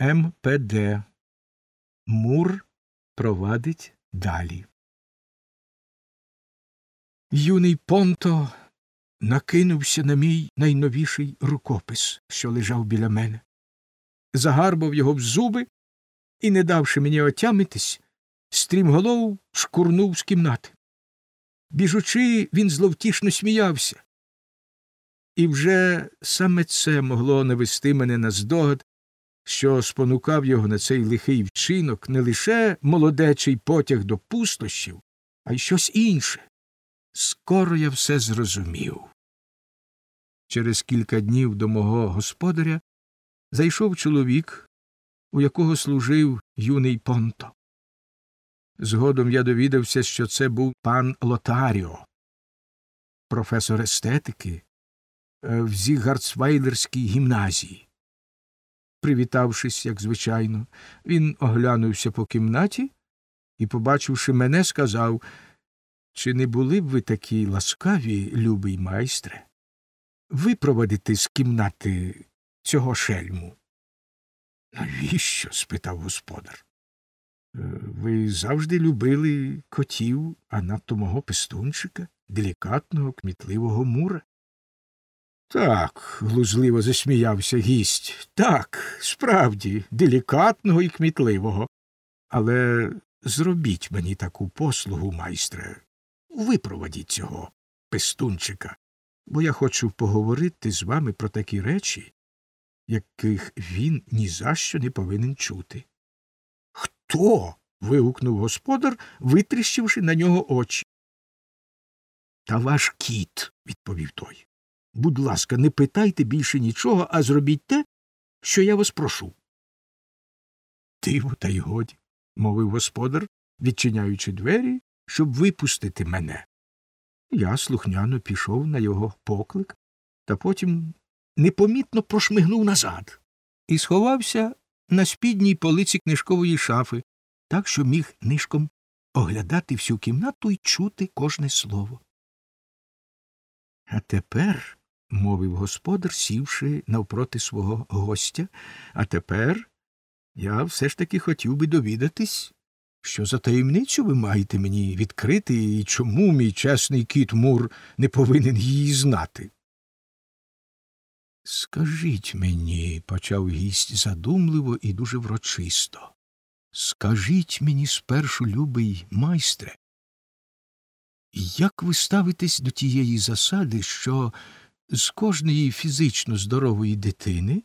МПД. Мур провадить далі. Юний Понто накинувся на мій найновіший рукопис, що лежав біля мене, загарбав його в зуби і, не давши мені отямитись, стрімголов шкурнув з кімнати. Біжучи, він зловтішно сміявся. І вже саме це могло навести мене на здогад, що спонукав його на цей лихий вчинок не лише молодечий потяг до пустощів, а й щось інше. Скоро я все зрозумів. Через кілька днів до мого господаря зайшов чоловік, у якого служив юний понто. Згодом я довідався, що це був пан Лотаріо, професор естетики е, в Зігарцвайлерській гімназії. Привітавшись, як звичайно, він оглянувся по кімнаті і, побачивши мене, сказав Чи не були б ви такі ласкаві, любий майстре, випроводити з кімнати цього шельму? Навіщо? спитав господар. «Е, Ви завжди любили котів, а надто мого пестунчика, делікатного, кмітливого мура. Так, глузливо засміявся гість. Так, справді, делікатного і кмітливого. Але зробіть мені таку послугу, майстре. Випроводіть цього пестунчика, бо я хочу поговорити з вами про такі речі, яких він ні за що не повинен чути. Хто? вигукнув господар, витріщивши на нього очі. Та ваш кіт, відповів той. Будь ласка, не питайте більше нічого, а зробіть те, що я вас прошу. Диво, та й годі, мовив господар, відчиняючи двері, щоб випустити мене. Я слухняно пішов на його поклик, та потім непомітно прошмигнув назад і сховався на спідній полиці книжкової шафи, так що міг нишком оглядати всю кімнату і чути кожне слово. А тепер, мовив господар, сівши навпроти свого гостя, а тепер я все ж таки хотів би довідатись, що за таємницю ви маєте мені відкрити і чому мій чесний кіт Мур не повинен її знати. Скажіть мені, почав гість задумливо і дуже врочисто. Скажіть мені спершу, любий майстре, як ви ставитесь до тієї засади, що з кожної фізично здорової дитини,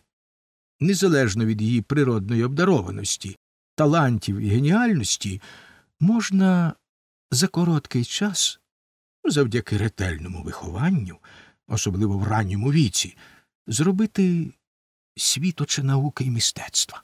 незалежно від її природної обдарованості, талантів і геніальності, можна за короткий час, завдяки ретельному вихованню, особливо в ранньому віці, зробити світоче науки і мистецтва?